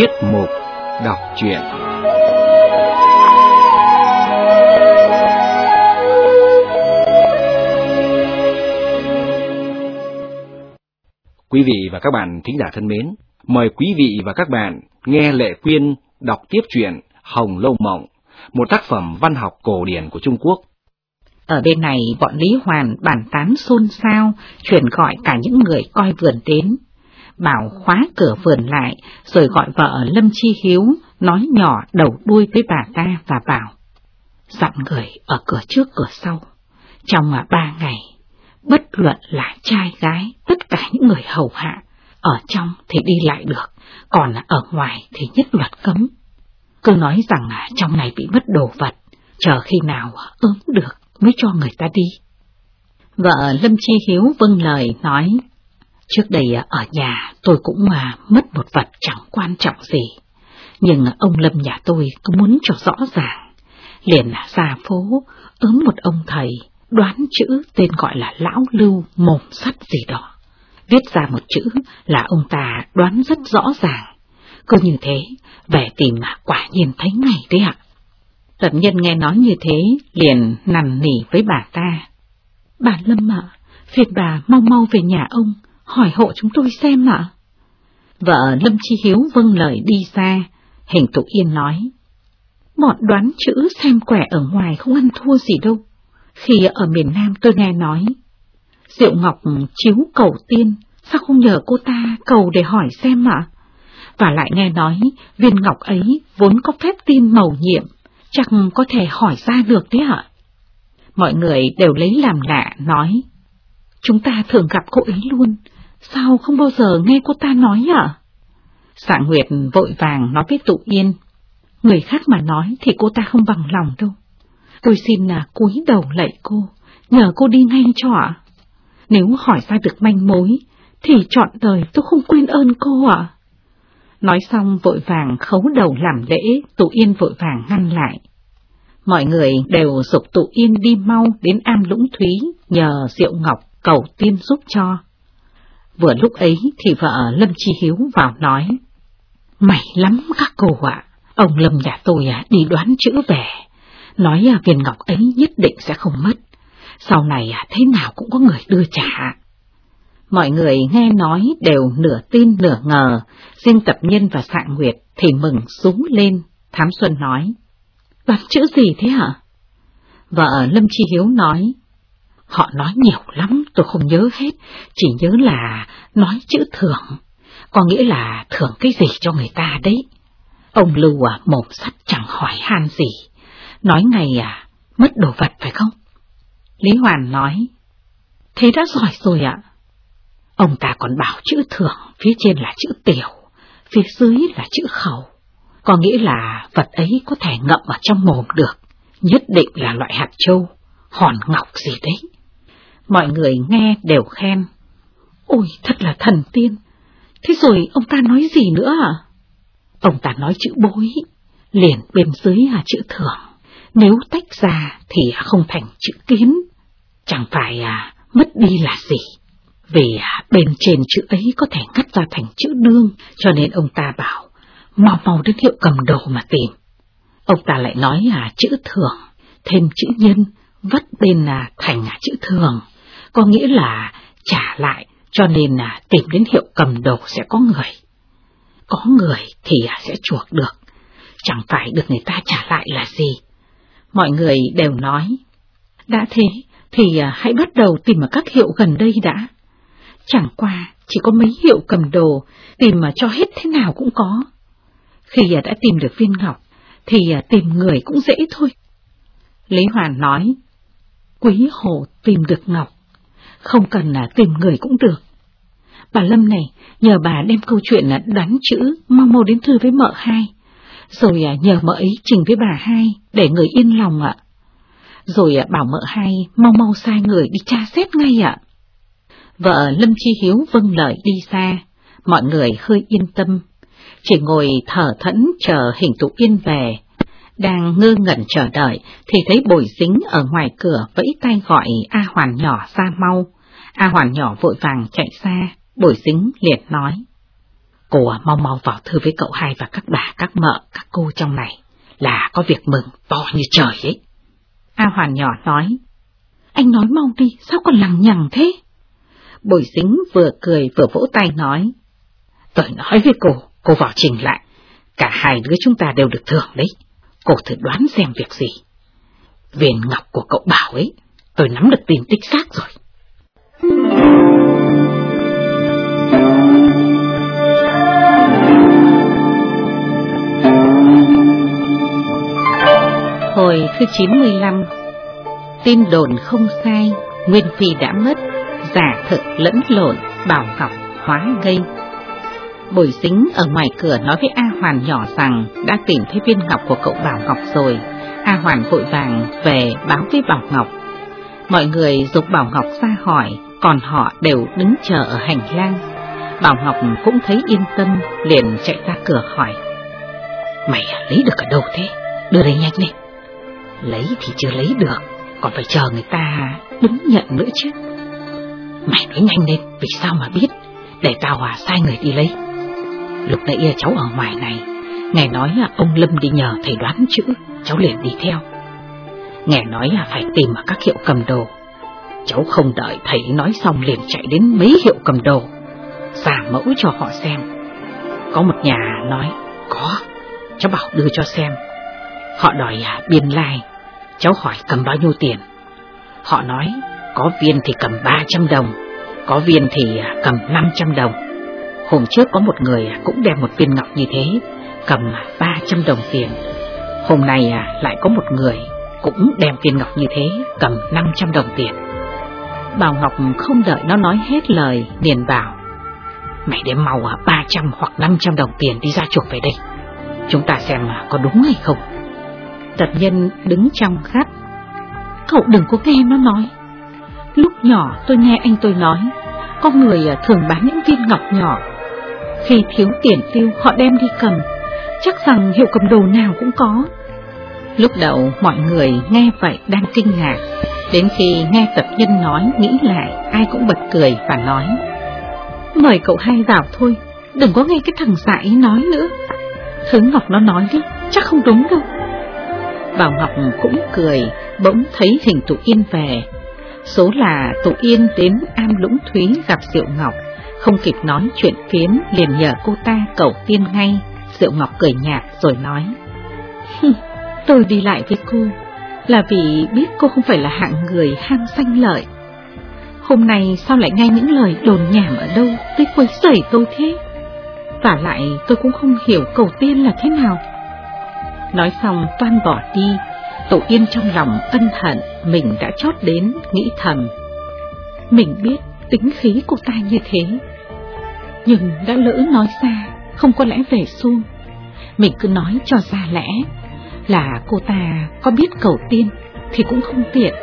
Tiết mục đọc truyện Quý vị và các bạn thính giả thân mến, mời quý vị và các bạn nghe Lệ Quyên đọc tiếp truyện Hồng Lâu Mộng, một tác phẩm văn học cổ điển của Trung Quốc. Ở bên này bọn Lý Hoàn bàn tán xôn xao, chuyển gọi cả những người coi vườn đến. Bảo khóa cửa vườn lại, rồi gọi vợ Lâm Chi Hiếu, nói nhỏ đầu đuôi với bà ta và bảo. Dặn người ở cửa trước cửa sau. Trong à, ba ngày, bất luận là trai gái, tất cả những người hầu hạ, ở trong thì đi lại được, còn ở ngoài thì nhất luật cấm. Cứ nói rằng à, trong này bị mất đồ vật, chờ khi nào ốm được mới cho người ta đi. Vợ Lâm Chi Hiếu vâng lời nói, trước đây ở nhà tôi cũng mà mất một vật chẳng quan trọng gì, nhưng ông Lâm nhà tôi cứ muốn cho rõ ràng, liền ra phố ớm một ông thầy đoán chữ tên gọi là Lão Lưu mồm sắt gì đó. Viết ra một chữ là ông ta đoán rất rõ ràng. Cứ như thế, về tìm quả nhiên thấy ngay đấy ạ. Tập nhân nghe nói như thế, liền nằn nỉ với bà ta. Bà Lâm ạ, phiền bà mau mau về nhà ông, hỏi hộ chúng tôi xem ạ. Vợ Lâm Chi Hiếu vâng lời đi xa, hình tụ yên nói. Bọn đoán chữ xem quẻ ở ngoài không ăn thua gì đâu. Khi ở miền Nam tôi nghe nói, Diệu Ngọc chiếu cầu tiên, sao không nhờ cô ta cầu để hỏi xem ạ? Và lại nghe nói, viên ngọc ấy vốn có phép tin màu nhiệm, chắc có thể hỏi ra được đấy ạ. Mọi người đều lấy làm lạ, nói, chúng ta thường gặp cô ấy luôn, sao không bao giờ nghe cô ta nói ạ? Sạng Nguyệt vội vàng nói với tụ yên, người khác mà nói thì cô ta không bằng lòng đâu. Tôi xin là cúi đầu lạy cô, nhờ cô đi ngay cho ạ. Nếu hỏi ra được manh mối, thì trọn đời tôi không quên ơn cô ạ. Nói xong vội vàng khấu đầu làm lễ, tụ yên vội vàng ngăn lại. Mọi người đều dục tụ yên đi mau đến am lũng thúy, nhờ Diệu Ngọc cầu tiên giúp cho. Vừa lúc ấy thì vợ Lâm Chi Hiếu vào nói, Mày lắm các cô ạ, ông Lâm nhà tôi à, đi đoán chữ về, nói à, viên ngọc ấy nhất định sẽ không mất, sau này à, thế nào cũng có người đưa trả. Mọi người nghe nói đều nửa tin nửa ngờ, riêng tập nhân và sạng nguyệt thì mừng súng lên, Thám Xuân nói. Đoán chữ gì thế hả? Vợ Lâm Chi Hiếu nói. Họ nói nhiều lắm, tôi không nhớ hết, chỉ nhớ là nói chữ thưởng, có nghĩa là thưởng cái gì cho người ta đấy. Ông Lưu à, mồm sắt chẳng hỏi han gì, nói ngày à, mất đồ vật phải không? Lý Hoàn nói, thế đã giỏi rồi ạ. Ông ta còn bảo chữ thưởng, phía trên là chữ tiểu, phía dưới là chữ khẩu. Có nghĩa là vật ấy có thể ngậm ở trong mồm được, nhất định là loại hạt châu, hòn ngọc gì đấy. Mọi người nghe đều khen. Ôi, thật là thần tiên. Thế rồi ông ta nói gì nữa à? Ông ta nói chữ bối, liền bên dưới là chữ thưởng. Nếu tách ra thì không thành chữ kiến, chẳng phải à, mất đi là gì. Vì à, bên trên chữ ấy có thể ngắt ra thành chữ đương, cho nên ông ta bảo, mau mau đến hiệu cầm đồ mà tìm. Ông ta lại nói là chữ thường, thêm chữ nhân, vắt bên là thành là chữ thường, có nghĩa là trả lại, cho nên là tìm đến hiệu cầm đồ sẽ có người. Có người thì à, sẽ chuộc được, chẳng phải được người ta trả lại là gì. Mọi người đều nói, đã thế thì à, hãy bắt đầu tìm ở các hiệu gần đây đã. Chẳng qua, chỉ có mấy hiệu cầm đồ, tìm mà cho hết thế nào cũng có. Khi à, đã tìm được viên ngọc, thì tìm người cũng dễ thôi. Lý Hoàn nói, quý hồ tìm được ngọc, không cần là tìm người cũng được. Bà Lâm này, nhờ bà đem câu chuyện là đoán chữ, mau mau đến thư với mợ hai, rồi à, nhờ mợ ấy trình với bà hai, để người yên lòng ạ. Rồi à, bảo mợ hai mau mau sai người đi tra xét ngay ạ. Vợ Lâm Chi Hiếu vâng lời đi xa, mọi người hơi yên tâm, chỉ ngồi thở thẫn chờ hình tụ yên về. Đang ngơ ngẩn chờ đợi thì thấy bồi dính ở ngoài cửa vẫy tay gọi A Hoàn nhỏ ra mau. A Hoàn nhỏ vội vàng chạy xa, bồi dính liệt nói. Cô à, mau mau vào thư với cậu hai và các bà, các mợ, các cô trong này, là có việc mừng to như trời ấy. A Hoàn nhỏ nói, anh nói mau đi, sao còn lằng nhằng thế? Bồi dính vừa cười vừa vỗ tay nói, tôi nói với cô, cô vào trình lại, cả hai đứa chúng ta đều được thưởng đấy, cô thử đoán xem việc gì. Viền ngọc của cậu bảo ấy, tôi nắm được tin tích xác rồi. Hồi thứ 95 Tin đồn không sai, Nguyên Phi đã mất, giả thực lẫn lộn, bảo ngọc hóa gây. Bồi dính ở ngoài cửa nói với A Hoàn nhỏ rằng đã tìm thấy viên ngọc của cậu Bảo Ngọc rồi. A Hoàn vội vàng về báo với Bảo Ngọc. Mọi người dục Bảo Ngọc ra hỏi, còn họ đều đứng chờ ở hành lang. Bảo Ngọc cũng thấy yên tâm, liền chạy ra cửa hỏi. Mày à, lấy được ở đâu thế? Đưa đây nhanh lên. Lấy thì chưa lấy được, còn phải chờ người ta đứng nhận nữa chứ. Mày nói nhanh lên, vì sao mà biết, để tao hòa sai người đi lấy. Lúc nãy à, cháu ở ngoài này, ngài nói là ông Lâm đi nhờ thầy đoán chữ, cháu liền đi theo. Ngài nói là phải tìm ở các hiệu cầm đồ. Cháu không đợi thầy nói xong liền chạy đến mấy hiệu cầm đồ, giả mẫu cho họ xem. Có một nhà nói, có, cháu bảo đưa cho xem. Họ đòi à, biên lai, cháu hỏi cầm bao nhiêu tiền. Họ nói, có viên thì cầm 300 đồng, có viên thì à, cầm 500 đồng. Hôm trước có một người à, cũng đem một viên ngọc như thế, cầm à, 300 đồng tiền. Hôm nay lại có một người cũng đem viên ngọc như thế, cầm 500 đồng tiền. Bảo Ngọc không đợi nó nói hết lời, liền bảo, mày đem màu 300 hoặc 500 đồng tiền đi ra chuộc về đây. Chúng ta xem có đúng hay không. Tật nhân đứng trong khách. Cậu đừng có nghe nó nói. Lúc nhỏ tôi nghe anh tôi nói, có người à, thường bán những viên ngọc nhỏ khi thiếu tiền tiêu họ đem đi cầm, chắc rằng hiệu cầm đồ nào cũng có. Lúc đầu mọi người nghe vậy đang kinh ngạc, đến khi nghe tập nhân nói nghĩ lại ai cũng bật cười và nói Mời cậu hai vào thôi, đừng có nghe cái thằng dại nói nữa. Thứ Ngọc nó nói đi, chắc không đúng đâu. Bảo Ngọc cũng cười, bỗng thấy hình tụ yên về. Số là tụ yên đến Am Lũng Thúy gặp Diệu Ngọc, không kịp nói chuyện phiếm liền nhờ cô ta cầu tiên ngay, Diệu Ngọc cười nhạt rồi nói. Tôi đi lại với cô là vì biết cô không phải là hạng người ham danh lợi. Hôm nay sao lại nghe những lời đồn nhảm ở đâu tới quấy rầy tôi thế? Và lại tôi cũng không hiểu cầu tiên là thế nào. Nói xong toan bỏ đi, Tổ Yên trong lòng ân hận mình đã chót đến, nghĩ thầm. Mình biết tính khí của ta như thế, nhưng đã lỡ nói ra, không có lẽ về xuông. Mình cứ nói cho ra lẽ là cô ta có biết cầu tiên thì cũng không tiện.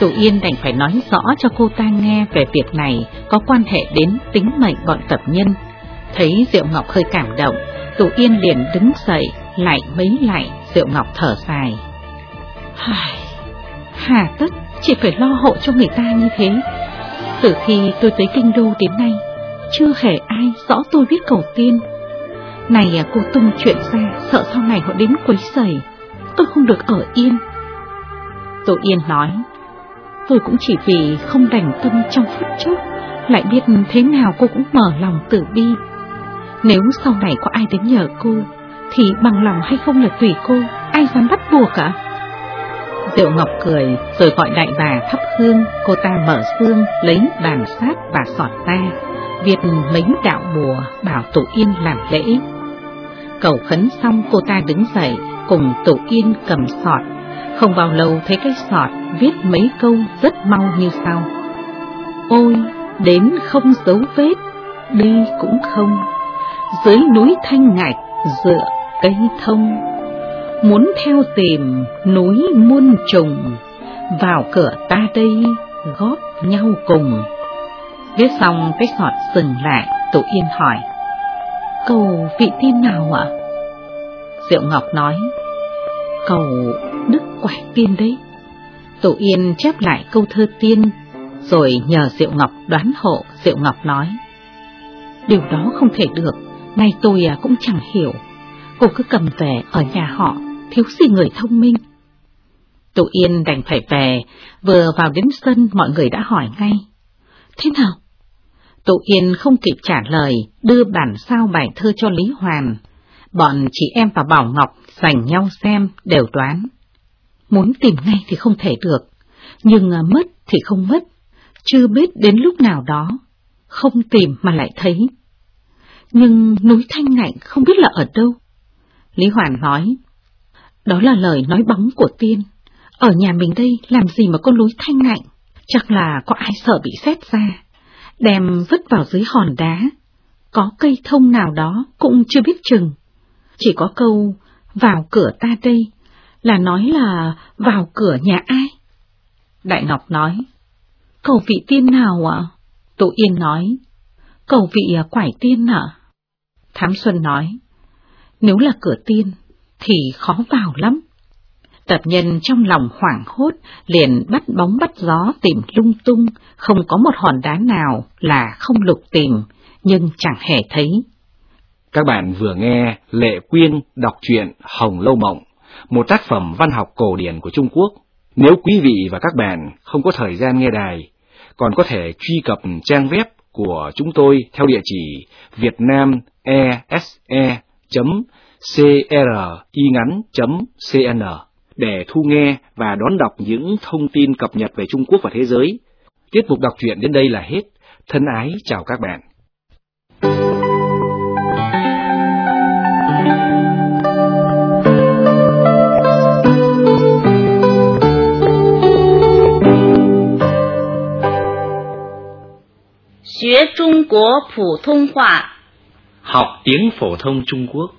Tổ Yên đành phải nói rõ cho cô ta nghe về việc này có quan hệ đến tính mệnh bọn tập nhân. Thấy Diệu Ngọc hơi cảm động, Tổ Yên liền đứng dậy, lại mấy lại, Diệu Ngọc thở dài. Hài, hà tất chỉ phải lo hộ cho người ta như thế. Từ khi tôi tới Kinh Đô đến nay, chưa hề ai rõ tôi biết cầu tiên. Này à, cô tung chuyện ra, sợ sau này họ đến quấy rầy, tôi không được ở yên. Tô Yên nói, tôi cũng chỉ vì không đành tâm trong phút chốc, lại biết thế nào cô cũng mở lòng tử bi. Nếu sau này có ai đến nhờ cô, thì bằng lòng hay không là tùy cô, ai dám bắt buộc cả. Diệu Ngọc cười, rồi gọi đại bà thắp hương, cô ta mở xương, lấy bàn sát và sọt ta, việc mấy đạo bùa bảo Tổ Yên làm lễ. Cầu khấn xong cô ta đứng dậy, cùng Tổ Yên cầm sọt. Không bao lâu thấy cái sọt viết mấy câu rất mau như sau. Ôi, đến không dấu vết, đi cũng không, dưới núi thanh ngạch dựa cây thông muốn theo tìm núi muôn trùng, vào cửa ta đây góp nhau cùng. Viết xong cái sọt dừng lại, Tổ Yên hỏi, cầu vị tiên nào ạ? Diệu Ngọc nói, cầu Đức Quải Tiên đấy. Tổ Yên chép lại câu thơ tiên, rồi nhờ Diệu Ngọc đoán hộ, Diệu Ngọc nói, điều đó không thể được, Nay tôi à cũng chẳng hiểu, cô cứ cầm về ở nhà họ, thiếu gì người thông minh. Tụ Yên đành phải về, vừa vào đến sân mọi người đã hỏi ngay. Thế nào? Tụ Yên không kịp trả lời, đưa bản sao bài thơ cho Lý Hoàn. Bọn chị em và Bảo Ngọc dành nhau xem, đều đoán. Muốn tìm ngay thì không thể được, nhưng à, mất thì không mất, chưa biết đến lúc nào đó, không tìm mà lại thấy. Nhưng núi Thanh Ngạnh không biết là ở đâu. Lý Hoàn nói, đó là lời nói bóng của tiên. Ở nhà mình đây làm gì mà có núi Thanh Ngạnh, chắc là có ai sợ bị xét ra, đem vứt vào dưới hòn đá. Có cây thông nào đó cũng chưa biết chừng. Chỉ có câu vào cửa ta đây là nói là vào cửa nhà ai? Đại Ngọc nói, cầu vị tiên nào ạ? Tụ Yên nói, cầu vị à, quải tiên ạ? Thám Xuân nói, nếu là cửa tiên thì khó vào lắm. Tập nhân trong lòng hoảng hốt, liền bắt bóng bắt gió tìm lung tung, không có một hòn đá nào là không lục tìm, nhưng chẳng hề thấy. Các bạn vừa nghe Lệ Quyên đọc truyện Hồng Lâu Mộng, một tác phẩm văn học cổ điển của Trung Quốc. Nếu quý vị và các bạn không có thời gian nghe đài, còn có thể truy cập trang web của chúng tôi theo địa chỉ vietnamese cr.cn để thu nghe và đón đọc những thông tin cập nhật về Trung Quốc và thế giới. Tiết mục đọc truyện đến đây là hết. Thân ái chào các bạn. Học Trung Quốc Phổ thông hóa.，học tiếng phổ thông Trung Quốc。